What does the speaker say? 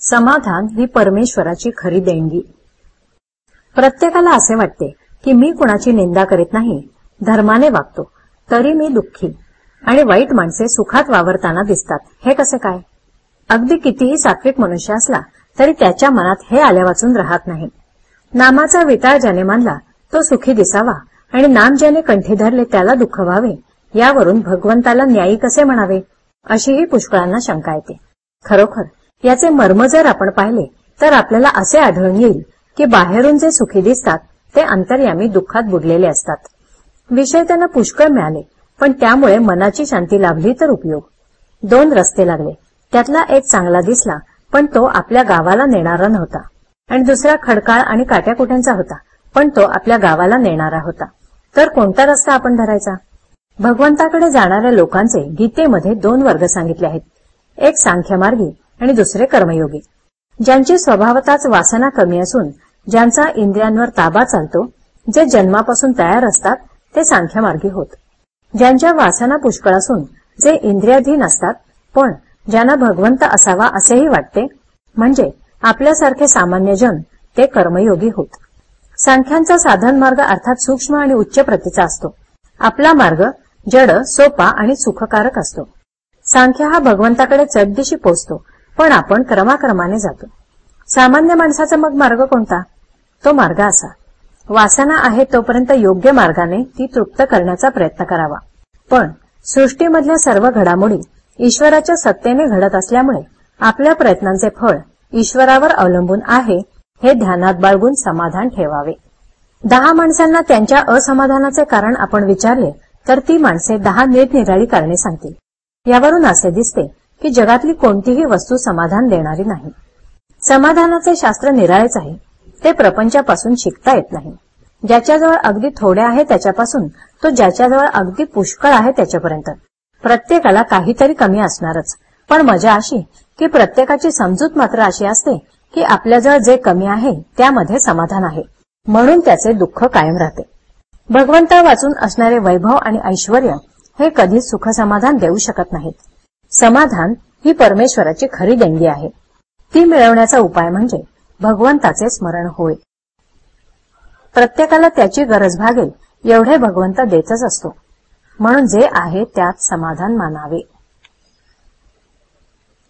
समाधान ही परमेश्वराची खरी देणगी. प्रत्येकाला असे वाटते की मी कुणाची निंदा करीत नाही धर्माने वागतो तरी मी दुःखी आणि वाईट माणसे सुखात वावरताना दिसतात. हे कसे काय? अगदी कितीही सात्विक मनुष्य असला तरी त्याच्या मनात हे आल्या वाचून राहत नाही. नामाचा विटाळ ज्याने मानला तो सुखी दिसावा आणि नाम ज्याने कंठी धरले त्याला दुःख व्हावे यावरून भगवंताला न्यायी कसे म्हणावे? अशीही पुष्कळांना शंका येते. खरोखर याचे मर्म जर आपण पाहिले तर आपल्याला असे आढळून येईल की बाहेरून जे सुखी दिसतात ते अंतर्यामी दुःखात बुडलेले असतात. विषय त्यांना पुष्कळ मिळाले पण त्यामुळे मनाची शांती लाभली तर उपयोग. दोन रस्ते लागले. त्यातला एक चांगला दिसला पण तो आपल्या गावाला नेणारा नव्हता. आणि दुसरा खडकाळ आणि काट्याकुट्यांचा होता पण तो आपल्या गावाला नेणारा होता. तर कोणता रस्ता आपण धरायचा? भगवंताकडे जाणाऱ्या लोकांचे गीतेमध्ये दोन वर्ग सांगितले आहेत. एक सांख्यमार्गी आणि दुसरे कर्मयोगी. ज्यांची स्वभावताच वासना कमी असून ज्यांचा इंद्रियांवर ताबा चालतो जे जन्मापासून तयार असतात ते सांख्यमार्गी होत. ज्यांच्या वासना पुष्कळ असून जे इंद्रियाधीन असतात पण ज्यांना भगवंत असावा असेही वाटते म्हणजे आपल्यासारखे सामान्य जन ते कर्मयोगी होत. सांख्यांचा साधन मार्ग अर्थात सूक्ष्म आणि उच्च प्रतीचा असतो. आपला मार्ग जड सोपा आणि सुखकारक असतो. सांख्या हा भगवंताकडे चढदिशी पोचतो पण आपण क्रमाक्रमाने जातो. सामान्य माणसाचा मग मार्ग कोणता? तो मार्ग असा. वासना आहे तोपर्यंत योग्य मार्गाने ती तृप्त करण्याचा प्रयत्न करावा. पण सृष्टीमधल्या सर्व घडामोडी ईश्वराच्या सत्तेने घडत असल्यामुळे आपल्या प्रयत्नांचे फळ ईश्वरावर अवलंबून आहे हे ध्यानात बाळगून समाधान ठेवावे. दहा माणसांना त्यांच्या असमाधानाचे कारण आपण विचारले तर ती माणसे दहा निरनिराळी कारणे सांगतील. यावरून असे दिसते की जगातली कोणतीही वस्तू समाधान देणारी नाही. समाधानाचे शास्त्र निराळेच आहे. ते प्रपंचापासून शिकता येत नाही. ज्याच्याजवळ अगदी थोडे आहे त्याच्यापासून तो ज्याच्याजवळ अगदी पुष्कळ आहे त्याच्यापर्यंत. प्रत्येकाला काहीतरी कमी असणारच. पण मजा अशी की प्रत्येकाची समजूत मात्र अशी असते की आपल्याजवळ जे कमी आहे त्यामध्ये समाधान आहे. म्हणून त्याचे दुःख कायम राहते. भगवंता वाचून असणारे वैभव आणि ऐश्वर हे कधीच सुखसमाधान देऊ शकत नाहीत. समाधान ही परमेश्वराची खरी देणगी आहे. ती मिळवण्याचा उपाय म्हणजे भगवंताचे स्मरण होय. प्रत्येकाला त्याची गरज भागेल एवढे भगवंत देतच असतो. म्हणून जे आहे त्यात समाधान मानावे.